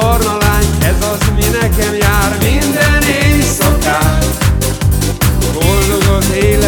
barna lány, ez az mi nekem jár minden éjszakán. Boldog az élet.